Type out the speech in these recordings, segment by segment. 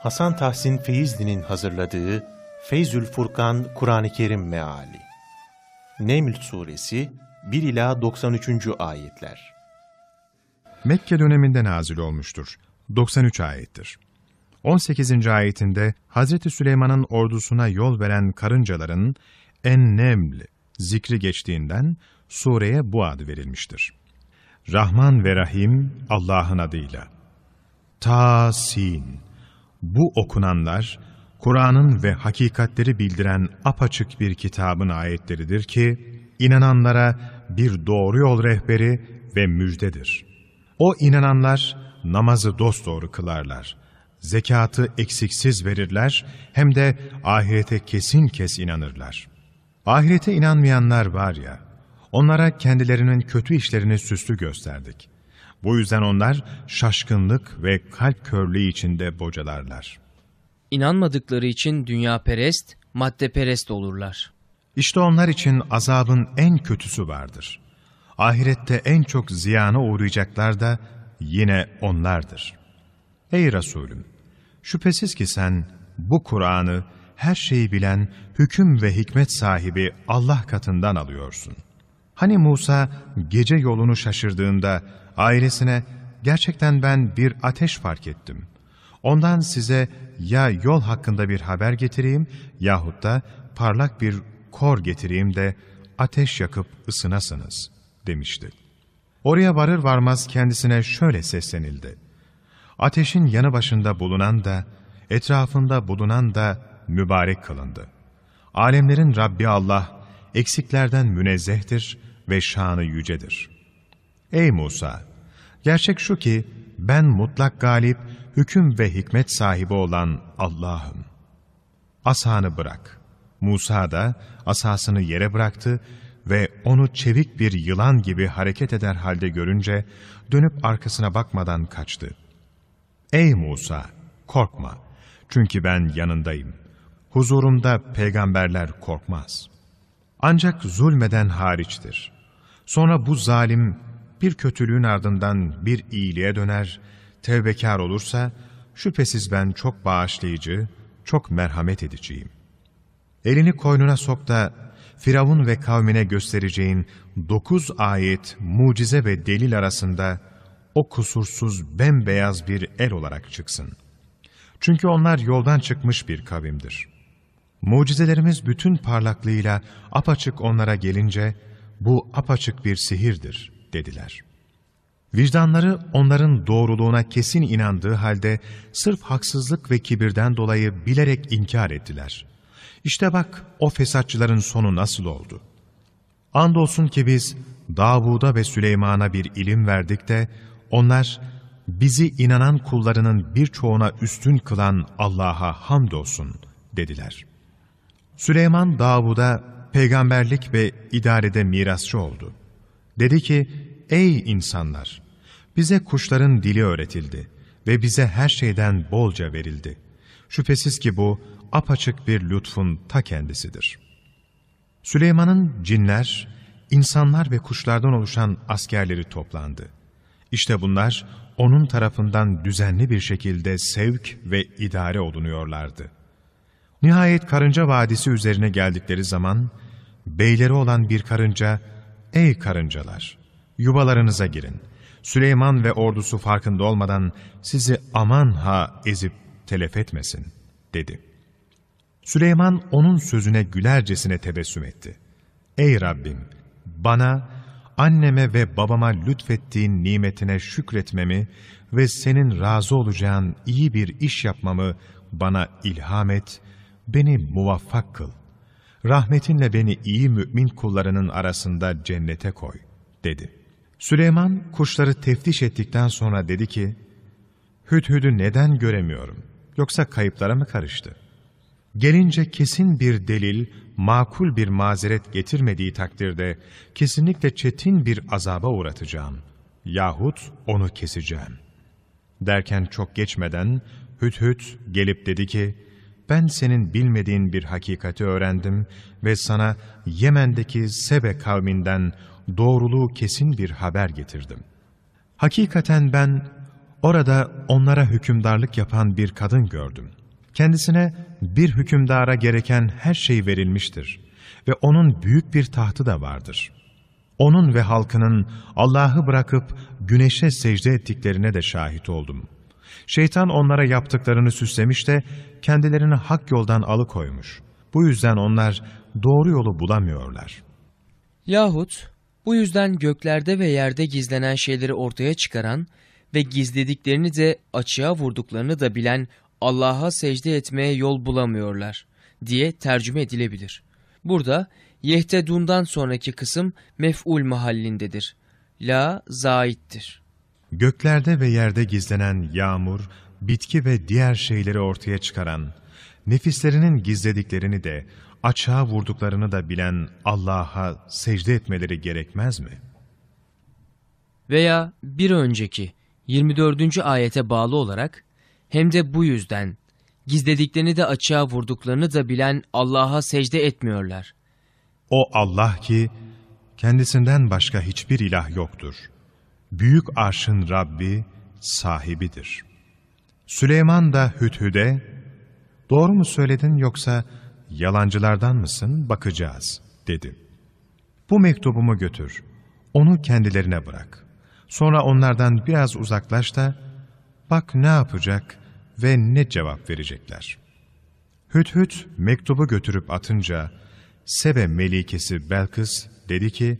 Hasan Tahsin Feyzli'nin hazırladığı Feyzül Furkan Kur'an-ı Kerim Meali Neml Suresi 1 ila 93. ayetler. Mekke döneminde nazil olmuştur. 93 ayettir. 18. ayetinde Hazreti Süleyman'ın ordusuna yol veren karıncaların En-Neml zikri geçtiğinden sureye bu adı verilmiştir. Rahman ve Rahim Allah'ın adıyla. Ta-Sin Bu okunanlar, Kur'an'ın ve hakikatleri bildiren apaçık bir kitabın ayetleridir ki, inananlara bir doğru yol rehberi ve müjdedir. O inananlar namazı dosdoğru kılarlar, zekatı eksiksiz verirler, hem de ahirete kesin kes inanırlar. Ahirete inanmayanlar var ya, onlara kendilerinin kötü işlerini süslü gösterdik. Bu yüzden onlar şaşkınlık ve kalp körlüğü içinde bocalarlar. İnanmadıkları için dünya perest, madde perest olurlar. İşte onlar için azabın en kötüsü vardır. Ahirette en çok ziyana uğrayacaklar da yine onlardır. Ey Resulüm! Şüphesiz ki sen bu Kur'an'ı her şeyi bilen, hüküm ve hikmet sahibi Allah katından alıyorsun. Hani Musa gece yolunu şaşırdığında ailesine gerçekten ben bir ateş fark ettim. Ondan size ya yol hakkında bir haber getireyim yahut da parlak bir kor getireyim de ateş yakıp ısınasınız demişti. Oraya varır varmaz kendisine şöyle seslenildi. Ateşin yanı başında bulunan da, etrafında bulunan da mübarek kılındı. Alemlerin Rabbi Allah, eksiklerden münezzehtir ve şanı yücedir. Ey Musa! Gerçek şu ki, ben mutlak galip, hüküm ve hikmet sahibi olan Allah'ım. Asanı bırak. Musa da asasını yere bıraktı ve onu çevik bir yılan gibi hareket eder halde görünce dönüp arkasına bakmadan kaçtı. Ey Musa! Korkma! Çünkü ben yanındayım. Huzurumda peygamberler korkmaz. Ancak zulmeden hariçtir. Sonra bu zalim bir kötülüğün ardından bir iyiliğe döner, tevbekar olursa şüphesiz ben çok bağışlayıcı, çok merhamet ediciyim. Elini koynuna sok da Firavun ve kavmine göstereceğin dokuz ayet, mucize ve delil arasında o kusursuz bembeyaz bir el olarak çıksın. Çünkü onlar yoldan çıkmış bir kavimdir. Mucizelerimiz bütün parlaklığıyla apaçık onlara gelince, bu apaçık bir sihirdir dediler. Vicdanları onların doğruluğuna kesin inandığı halde sırf haksızlık ve kibirden dolayı bilerek inkar ettiler. İşte bak o fesatçıların sonu nasıl oldu. Andolsun ki biz Davud'a ve Süleyman'a bir ilim verdik de onlar bizi inanan kullarının birçoğuna üstün kılan Allah'a hamdolsun dediler. Süleyman Davud'a peygamberlik ve idarede mirasçı oldu. Dedi ki, ey insanlar! Bize kuşların dili öğretildi ve bize her şeyden bolca verildi. Şüphesiz ki bu apaçık bir lütfun ta kendisidir. Süleyman'ın cinler, insanlar ve kuşlardan oluşan askerleri toplandı. İşte bunlar onun tarafından düzenli bir şekilde sevk ve idare olunuyorlardı. Nihayet Karınca Vadisi üzerine geldikleri zaman, beyleri olan bir karınca, ''Ey karıncalar, yuvalarınıza girin. Süleyman ve ordusu farkında olmadan sizi aman ha ezip telef etmesin.'' dedi. Süleyman onun sözüne gülercesine tebessüm etti. ''Ey Rabbim, bana, anneme ve babama lütfettiğin nimetine şükretmemi ve senin razı olacağın iyi bir iş yapmamı bana ilham et, beni muvaffak kıl. Rahmetinle beni iyi mümin kullarının arasında cennete koy, dedi. Süleyman kuşları teftiş ettikten sonra dedi ki, Hüdhüd'ü neden göremiyorum, yoksa kayıplara mı karıştı? Gelince kesin bir delil, makul bir mazeret getirmediği takdirde kesinlikle çetin bir azaba uğratacağım. Yahut onu keseceğim. Derken çok geçmeden Hüdhüd gelip dedi ki, ben senin bilmediğin bir hakikati öğrendim ve sana Yemen'deki Sebe kavminden doğruluğu kesin bir haber getirdim. Hakikaten ben Orada onlara hükümdarlık yapan bir kadın gördüm. Kendisine bir hükümdara gereken her şey verilmiştir ve onun büyük bir tahtı da vardır. Onun ve halkının Allah'ı bırakıp güneşe secde ettiklerine de şahit oldum. Şeytan onlara yaptıklarını süslemiş de kendilerini hak yoldan alıkoymuş. Bu yüzden onlar doğru yolu bulamıyorlar. Yahut bu yüzden göklerde ve yerde gizlenen şeyleri ortaya çıkaran ve gizlediklerini de açığa vurduklarını da bilen Allah'a secde etmeye yol bulamıyorlar diye tercüme edilebilir. Burada Yehtedun'dan sonraki kısım mef'ul mahallindedir. La zaittir. Göklerde ve yerde gizlenen yağmur, bitki ve diğer şeyleri ortaya çıkaran, nefislerinin gizlediklerini de, açığa vurduklarını da bilen Allah'a secde etmeleri gerekmez mi? Veya bir önceki 24. ayete bağlı olarak hem de bu yüzden gizlediklerini de açığa vurduklarını da bilen Allah'a secde etmiyorlar. O Allah ki kendisinden başka hiçbir ilah yoktur. Büyük arşın Rabbi sahibidir. Süleyman da Hüdhüd'e, doğru mu söyledin yoksa yalancılardan mısın bakacağız dedi. Bu mektubumu götür, onu kendilerine bırak. Sonra onlardan biraz uzaklaş da bak ne yapacak ve ne cevap verecekler. Hüdhüd mektubu götürüp atınca Sebe melikesi Belkıs dedi ki,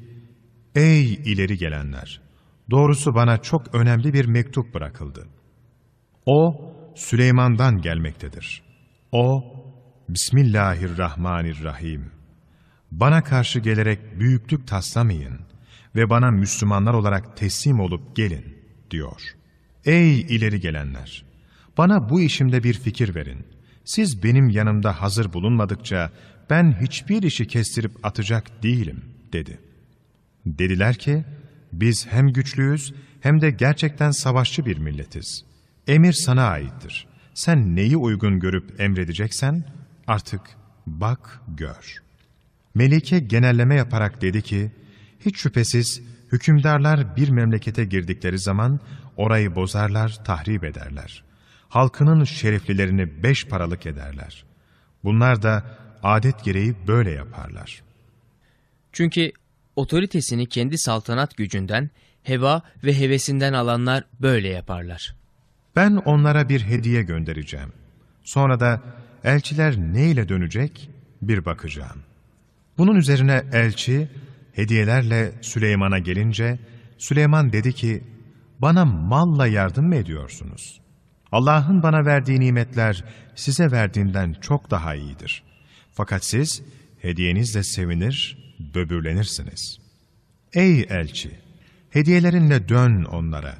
Ey ileri gelenler! Doğrusu bana çok önemli bir mektup bırakıldı. O, Süleyman'dan gelmektedir. O, Bismillahirrahmanirrahim. Bana karşı gelerek büyüklük taslamayın ve bana Müslümanlar olarak teslim olup gelin, diyor. Ey ileri gelenler! Bana bu işimde bir fikir verin. Siz benim yanımda hazır bulunmadıkça ben hiçbir işi kestirip atacak değilim, dedi. Dediler ki, biz hem güçlüyüz hem de gerçekten savaşçı bir milletiz. Emir sana aittir. Sen neyi uygun görüp emredeceksen artık bak gör. Melike genelleme yaparak dedi ki, hiç şüphesiz hükümdarlar bir memlekete girdikleri zaman orayı bozarlar, tahrip ederler. Halkının şereflilerini beş paralık ederler. Bunlar da adet gereği böyle yaparlar. Çünkü otoritesini kendi saltanat gücünden, heva ve hevesinden alanlar böyle yaparlar. Ben onlara bir hediye göndereceğim. Sonra da elçiler ne ile dönecek bir bakacağım. Bunun üzerine elçi hediyelerle Süleyman'a gelince Süleyman dedi ki bana malla yardım mı ediyorsunuz? Allah'ın bana verdiği nimetler size verdiğinden çok daha iyidir. Fakat siz hediyenizle sevinir, böbürlenirsiniz. Ey elçi! Hediyelerinle dön onlara.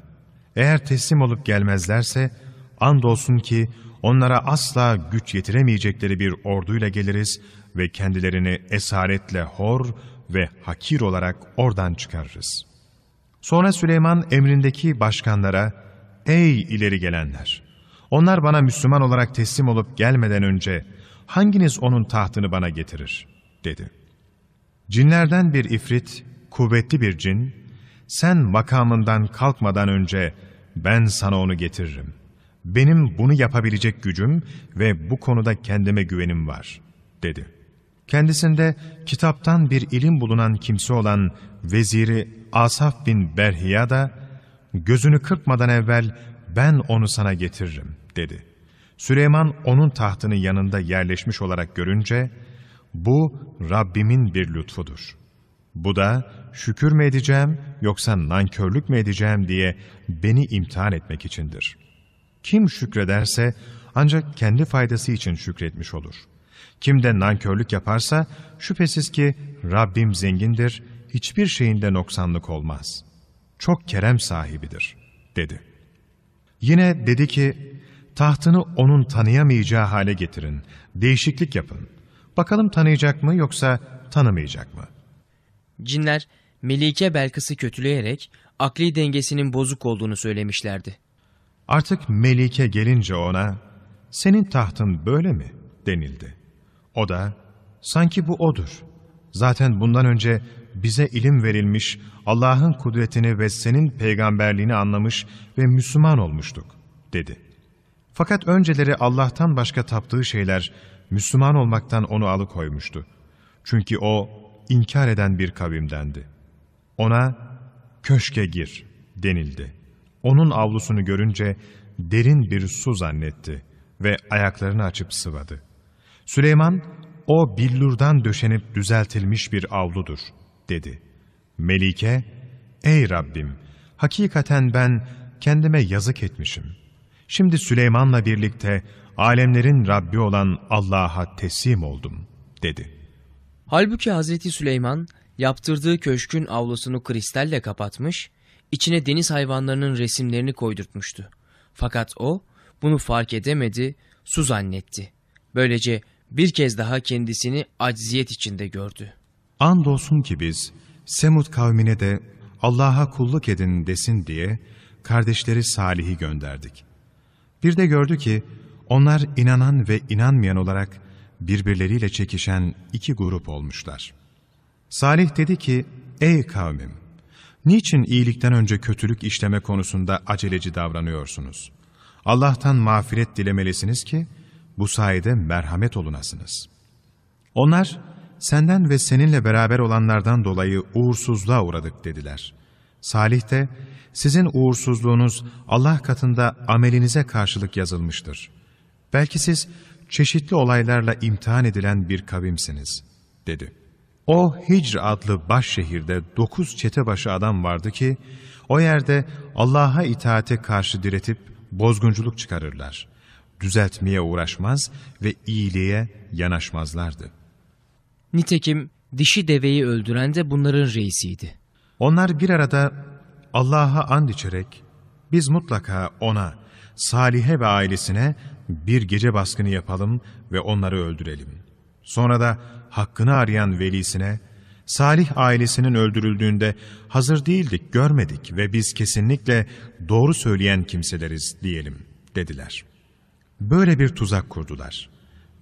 Eğer teslim olup gelmezlerse, andolsun ki onlara asla güç yetiremeyecekleri bir orduyla geliriz ve kendilerini esaretle hor ve hakir olarak oradan çıkarırız. Sonra Süleyman emrindeki başkanlara, Ey ileri gelenler! Onlar bana Müslüman olarak teslim olup gelmeden önce hanginiz onun tahtını bana getirir? dedi. Cinlerden bir ifrit, kuvvetli bir cin, sen makamından kalkmadan önce ben sana onu getiririm. Benim bunu yapabilecek gücüm ve bu konuda kendime güvenim var, dedi. Kendisinde kitaptan bir ilim bulunan kimse olan veziri Asaf bin Berhiya da, gözünü kırpmadan evvel ben onu sana getiririm, dedi. Süleyman onun tahtının yanında yerleşmiş olarak görünce, bu Rabbimin bir lütfudur. Bu da şükür mü edeceğim yoksa nankörlük mü edeceğim diye beni imtihan etmek içindir. Kim şükrederse ancak kendi faydası için şükretmiş olur. Kim de nankörlük yaparsa şüphesiz ki Rabbim zengindir, hiçbir şeyinde noksanlık olmaz. Çok kerem sahibidir, dedi. Yine dedi ki, tahtını onun tanıyamayacağı hale getirin, değişiklik yapın. Bakalım tanıyacak mı yoksa tanımayacak mı? Cinler Melike Belkıs'ı kötüleyerek akli dengesinin bozuk olduğunu söylemişlerdi. Artık Melike gelince ona, senin tahtın böyle mi denildi. O da, sanki bu odur. Zaten bundan önce bize ilim verilmiş, Allah'ın kudretini ve senin peygamberliğini anlamış ve Müslüman olmuştuk, dedi. Fakat önceleri Allah'tan başka taptığı şeyler Müslüman olmaktan onu alıkoymuştu. Çünkü o inkar eden bir kavimdendi. Ona köşke gir denildi. Onun avlusunu görünce derin bir su zannetti ve ayaklarını açıp sıvadı. Süleyman, o billurdan döşenip düzeltilmiş bir avludur, dedi. Melike, ey Rabbim, hakikaten ben kendime yazık etmişim. Şimdi Süleyman'la birlikte alemlerin Rabbi olan Allah'a teslim oldum, dedi. Halbuki Hazreti Süleyman yaptırdığı köşkün avlusunu kristalle kapatmış, içine deniz hayvanlarının resimlerini koydurtmuştu. Fakat o bunu fark edemedi, su zannetti. Böylece bir kez daha kendisini acziyet içinde gördü. Andolsun ki biz Semud kavmine de Allah'a kulluk edin desin diye kardeşleri Salih'i gönderdik. Bir de gördü ki onlar inanan ve inanmayan olarak birbirleriyle çekişen iki grup olmuşlar. Salih dedi ki, ey kavmim, niçin iyilikten önce kötülük işleme konusunda aceleci davranıyorsunuz? Allah'tan mağfiret dilemelisiniz ki, bu sayede merhamet olunasınız. Onlar, senden ve seninle beraber olanlardan dolayı uğursuzluğa uğradık dediler. Salih de, sizin uğursuzluğunuz Allah katında amelinize karşılık yazılmıştır. Belki siz çeşitli olaylarla imtihan edilen bir kavimsiniz, dedi. O Hicr adlı baş şehirde dokuz çetebaşı adam vardı ki, o yerde Allah'a itaate karşı diretip bozgunculuk çıkarırlar. Düzeltmeye uğraşmaz ve iyiliğe yanaşmazlardı. Nitekim dişi deveyi öldüren de bunların reisiydi. Onlar bir arada Allah'a and içerek, biz mutlaka ona, Salih'e ve ailesine bir gece baskını yapalım ve onları öldürelim. Sonra da hakkını arayan velisine, Salih ailesinin öldürüldüğünde hazır değildik, görmedik ve biz kesinlikle doğru söyleyen kimseleriz diyelim dediler. Böyle bir tuzak kurdular.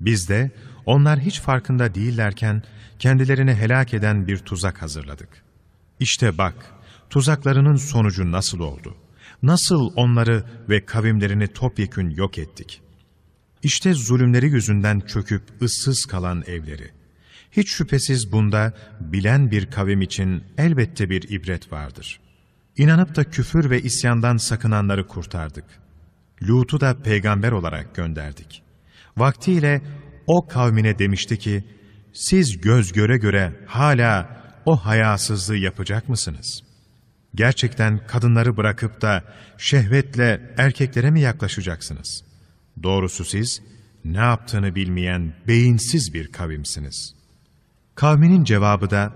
Biz de onlar hiç farkında değillerken kendilerini helak eden bir tuzak hazırladık. İşte bak, tuzaklarının sonucu nasıl oldu? Nasıl onları ve kavimlerini topyekün yok ettik? İşte zulümleri yüzünden çöküp ıssız kalan evleri. Hiç şüphesiz bunda bilen bir kavim için elbette bir ibret vardır. İnanıp da küfür ve isyandan sakınanları kurtardık. Lut'u da peygamber olarak gönderdik. Vaktiyle o kavmine demişti ki, siz göz göre göre hala o hayasızlığı yapacak mısınız? Gerçekten kadınları bırakıp da şehvetle erkeklere mi yaklaşacaksınız? Doğrusu siz ne yaptığını bilmeyen beyinsiz bir kavimsiniz. Kavminin cevabı da,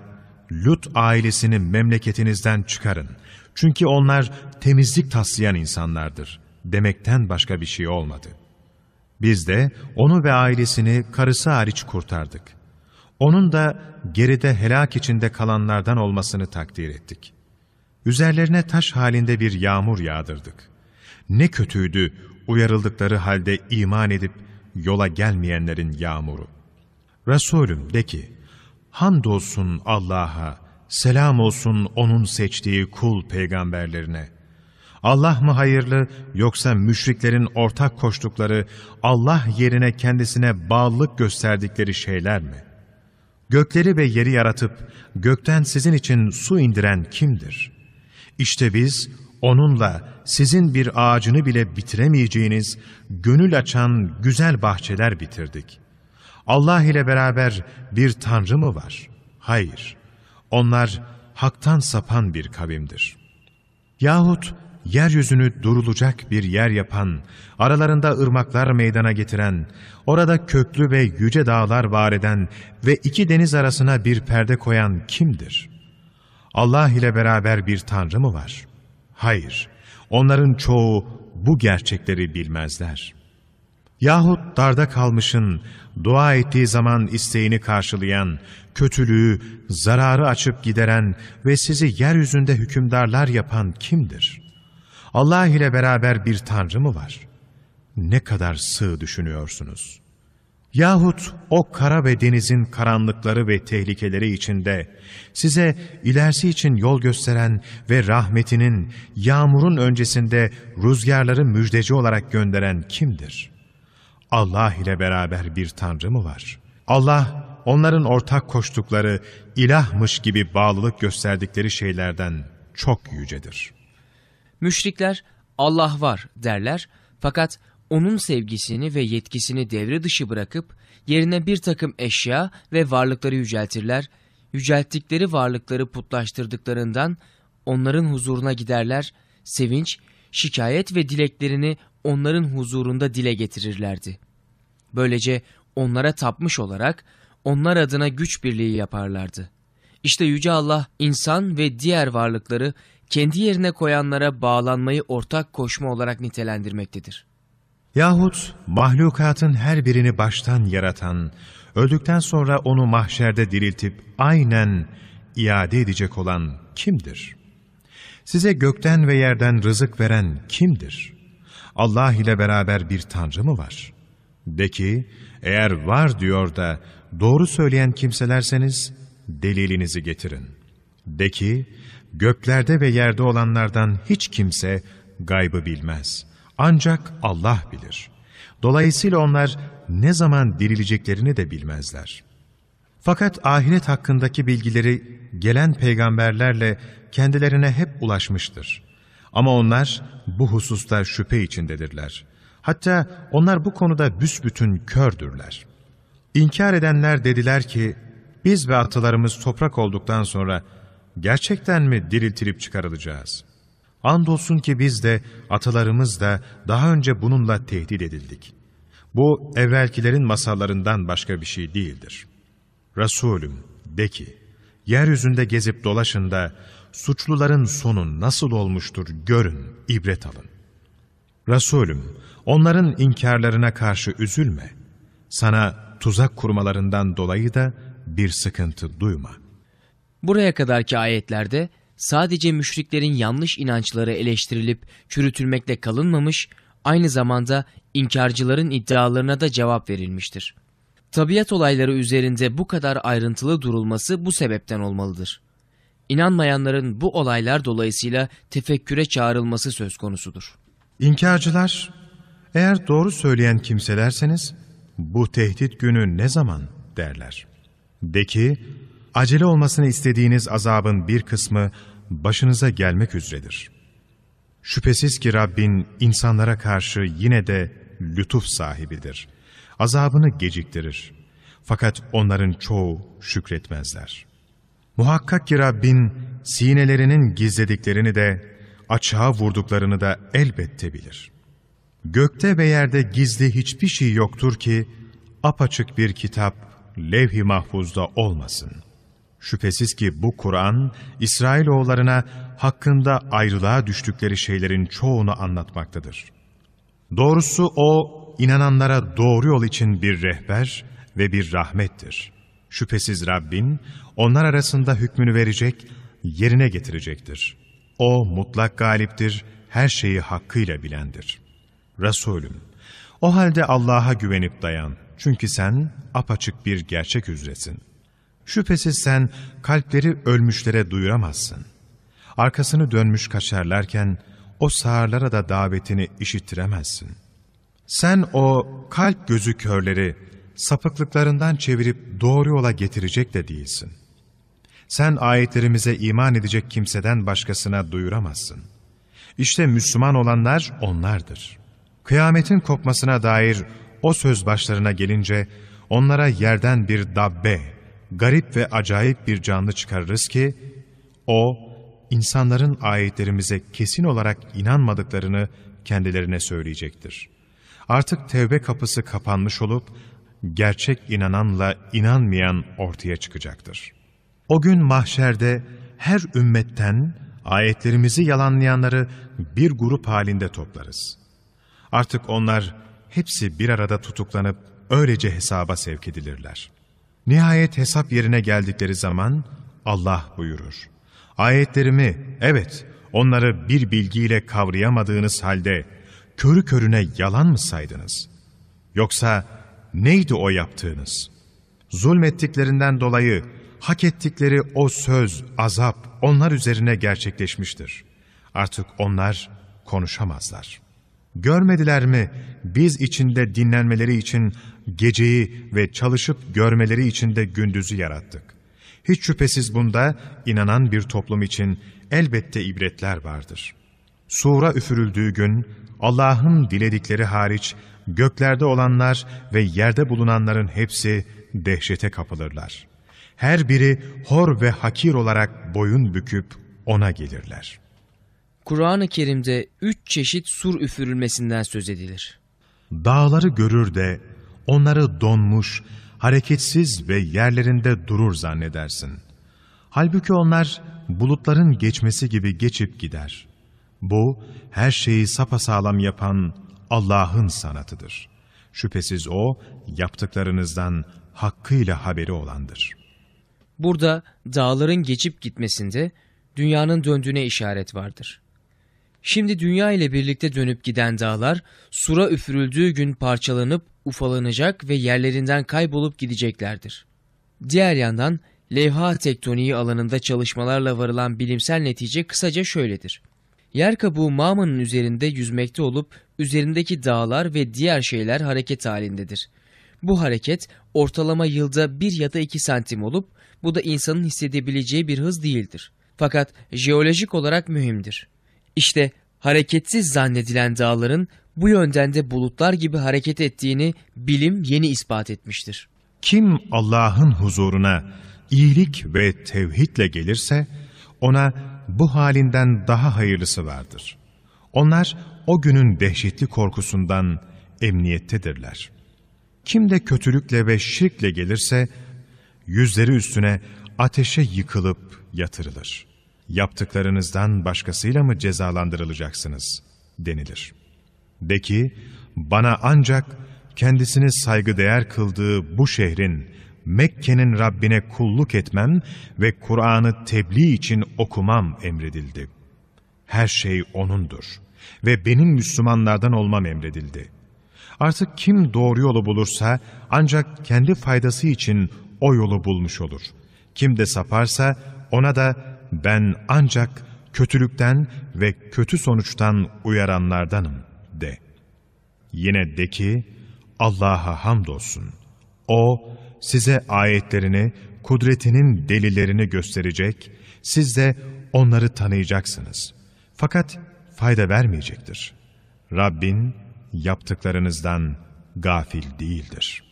Lut ailesini memleketinizden çıkarın. Çünkü onlar temizlik taslayan insanlardır. Demekten başka bir şey olmadı. Biz de onu ve ailesini karısı hariç kurtardık. Onun da geride helak içinde kalanlardan olmasını takdir ettik. Üzerlerine taş halinde bir yağmur yağdırdık. Ne kötüydü uyarıldıkları halde iman edip yola gelmeyenlerin yağmuru. Resulüm de ki, Hamdolsun Allah'a, selam olsun O'nun seçtiği kul peygamberlerine. Allah mı hayırlı yoksa müşriklerin ortak koştukları Allah yerine kendisine bağlılık gösterdikleri şeyler mi? Gökleri ve yeri yaratıp gökten sizin için su indiren kimdir? İşte biz onunla sizin bir ağacını bile bitiremeyeceğiniz gönül açan güzel bahçeler bitirdik. Allah ile beraber bir tanrı mı var? Hayır. Onlar haktan sapan bir kavimdir. Yahut yeryüzünü durulacak bir yer yapan, aralarında ırmaklar meydana getiren, orada köklü ve yüce dağlar var eden ve iki deniz arasına bir perde koyan kimdir? Allah ile beraber bir tanrı mı var? Hayır, onların çoğu bu gerçekleri bilmezler. Yahut darda kalmışın, dua ettiği zaman isteğini karşılayan, kötülüğü, zararı açıp gideren ve sizi yeryüzünde hükümdarlar yapan kimdir? Allah ile beraber bir tanrı mı var? Ne kadar sığ düşünüyorsunuz? Yahut o kara ve denizin karanlıkları ve tehlikeleri içinde size ilerisi için yol gösteren ve rahmetinin yağmurun öncesinde rüzgarları müjdeci olarak gönderen kimdir? Allah ile beraber bir tanrı mı var? Allah onların ortak koştukları ilahmış gibi bağlılık gösterdikleri şeylerden çok yücedir. Müşrikler Allah var derler fakat onun sevgisini ve yetkisini devre dışı bırakıp yerine bir takım eşya ve varlıkları yüceltirler. Yücelttikleri varlıkları putlaştırdıklarından onların huzuruna giderler, sevinç, şikayet ve dileklerini onların huzurunda dile getirirlerdi. Böylece onlara tapmış olarak onlar adına güç birliği yaparlardı. İşte Yüce Allah insan ve diğer varlıkları kendi yerine koyanlara bağlanmayı ortak koşma olarak nitelendirmektedir. Yahut mahlukatın her birini baştan yaratan, öldükten sonra onu mahşerde diriltip aynen iade edecek olan kimdir? Size gökten ve yerden rızık veren kimdir? Allah ile beraber bir tanrı mı var? De ki, eğer var diyor da doğru söyleyen kimselerseniz delilinizi getirin. De ki, göklerde ve yerde olanlardan hiç kimse gaybı bilmez. Ancak Allah bilir. Dolayısıyla onlar ne zaman dirileceklerini de bilmezler. Fakat ahiret hakkındaki bilgileri gelen peygamberlerle kendilerine hep ulaşmıştır. Ama onlar bu hususta şüphe içindedirler. Hatta onlar bu konuda büsbütün kördürler. İnkar edenler dediler ki, biz ve atalarımız toprak olduktan sonra gerçekten mi diriltilip çıkarılacağız? Andolsun ki biz de atalarımız da daha önce bununla tehdit edildik. Bu evvelkilerin masallarından başka bir şey değildir. Resulüm de ki, yeryüzünde gezip dolaşın da suçluların sonu nasıl olmuştur görün, ibret alın. Resulüm, onların inkarlarına karşı üzülme. Sana tuzak kurmalarından dolayı da bir sıkıntı duyma. Buraya kadarki ayetlerde sadece müşriklerin yanlış inançları eleştirilip çürütülmekle kalınmamış, aynı zamanda inkarcıların iddialarına da cevap verilmiştir. Tabiat olayları üzerinde bu kadar ayrıntılı durulması bu sebepten olmalıdır. İnanmayanların bu olaylar dolayısıyla tefekküre çağrılması söz konusudur. İnkarcılar, eğer doğru söyleyen kimselerseniz, bu tehdit günü ne zaman derler. De ki, acele olmasını istediğiniz azabın bir kısmı başınıza gelmek üzeredir. Şüphesiz ki Rabbin insanlara karşı yine de lütuf sahibidir. Azabını geciktirir. Fakat onların çoğu şükretmezler. Muhakkak ki Rabbin sinelerinin gizlediklerini de açığa vurduklarını da elbette bilir. Gökte ve yerde gizli hiçbir şey yoktur ki apaçık bir kitap levh-i mahfuzda olmasın. Şüphesiz ki bu Kur'an, İsrailoğullarına hakkında ayrılığa düştükleri şeylerin çoğunu anlatmaktadır. Doğrusu o, inananlara doğru yol için bir rehber ve bir rahmettir. Şüphesiz Rabbin, onlar arasında hükmünü verecek, yerine getirecektir. O mutlak galiptir, her şeyi hakkıyla bilendir. Resulüm, o halde Allah'a güvenip dayan. Çünkü sen apaçık bir gerçek üzresin. Şüphesiz sen kalpleri ölmüşlere duyuramazsın. Arkasını dönmüş kaçarlarken o sağırlara da davetini işittiremezsin. Sen o kalp gözü körleri sapıklıklarından çevirip doğru yola getirecek de değilsin. Sen ayetlerimize iman edecek kimseden başkasına duyuramazsın. İşte Müslüman olanlar onlardır. Kıyametin kopmasına dair o söz başlarına gelince onlara yerden bir dabbe, garip ve acayip bir canlı çıkarırız ki, o, insanların ayetlerimize kesin olarak inanmadıklarını kendilerine söyleyecektir. Artık tevbe kapısı kapanmış olup, gerçek inananla inanmayan ortaya çıkacaktır. O gün mahşerde her ümmetten ayetlerimizi yalanlayanları bir grup halinde toplarız. Artık onlar hepsi bir arada tutuklanıp öylece hesaba sevk edilirler. Nihayet hesap yerine geldikleri zaman Allah buyurur. Ayetlerimi, evet onları bir bilgiyle kavrayamadığınız halde körü körüne yalan mı saydınız? Yoksa neydi o yaptığınız? Zulmettiklerinden dolayı hak ettikleri o söz, azap onlar üzerine gerçekleşmiştir. Artık onlar konuşamazlar. Görmediler mi biz içinde dinlenmeleri için geceyi ve çalışıp görmeleri için de gündüzü yarattık. Hiç şüphesiz bunda inanan bir toplum için elbette ibretler vardır. Sura üfürüldüğü gün Allah'ın diledikleri hariç göklerde olanlar ve yerde bulunanların hepsi dehşete kapılırlar. Her biri hor ve hakir olarak boyun büküp ona gelirler. Kur'an-ı Kerim'de üç çeşit sur üfürülmesinden söz edilir. Dağları görür de onları donmuş, hareketsiz ve yerlerinde durur zannedersin. Halbuki onlar bulutların geçmesi gibi geçip gider. Bu, her şeyi sapasağlam yapan Allah'ın sanatıdır. Şüphesiz O, yaptıklarınızdan hakkıyla haberi olandır. Burada dağların geçip gitmesinde dünyanın döndüğüne işaret vardır. Şimdi dünya ile birlikte dönüp giden dağlar sura üfürüldüğü gün parçalanıp ufalanacak ve yerlerinden kaybolup gideceklerdir. Diğer yandan levha tektoniği alanında çalışmalarla varılan bilimsel netice kısaca şöyledir. Yer kabuğu mağmanın üzerinde yüzmekte olup üzerindeki dağlar ve diğer şeyler hareket halindedir. Bu hareket ortalama yılda 1 ya da 2 santim olup bu da insanın hissedebileceği bir hız değildir. Fakat jeolojik olarak mühimdir. İşte hareketsiz zannedilen dağların bu yönden de bulutlar gibi hareket ettiğini bilim yeni ispat etmiştir. Kim Allah'ın huzuruna iyilik ve tevhidle gelirse ona bu halinden daha hayırlısı vardır. Onlar o günün dehşetli korkusundan emniyettedirler. Kim de kötülükle ve şirkle gelirse yüzleri üstüne ateşe yıkılıp yatırılır. Yaptıklarınızdan başkasıyla mı cezalandırılacaksınız denilir. De ki, bana ancak kendisini saygıdeğer kıldığı bu şehrin, Mekke'nin Rabbine kulluk etmem ve Kur'an'ı tebliğ için okumam emredildi. Her şey O'nundur ve benim Müslümanlardan olmam emredildi. Artık kim doğru yolu bulursa ancak kendi faydası için o yolu bulmuş olur. Kim de saparsa ona da ben ancak kötülükten ve kötü sonuçtan uyaranlardanım. Yine de ki Allah'a hamdolsun. O size ayetlerini, kudretinin delillerini gösterecek, siz de onları tanıyacaksınız. Fakat fayda vermeyecektir. Rabbin yaptıklarınızdan gafil değildir.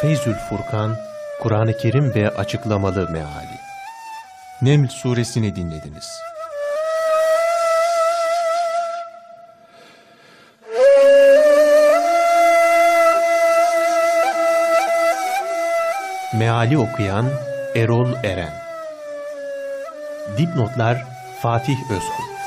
Feyzül Furkan, Kur'an-ı Kerim ve Açıklamalı Meali Neml Suresini dinlediniz. Meali okuyan Erol Eren Dipnotlar Fatih Özkul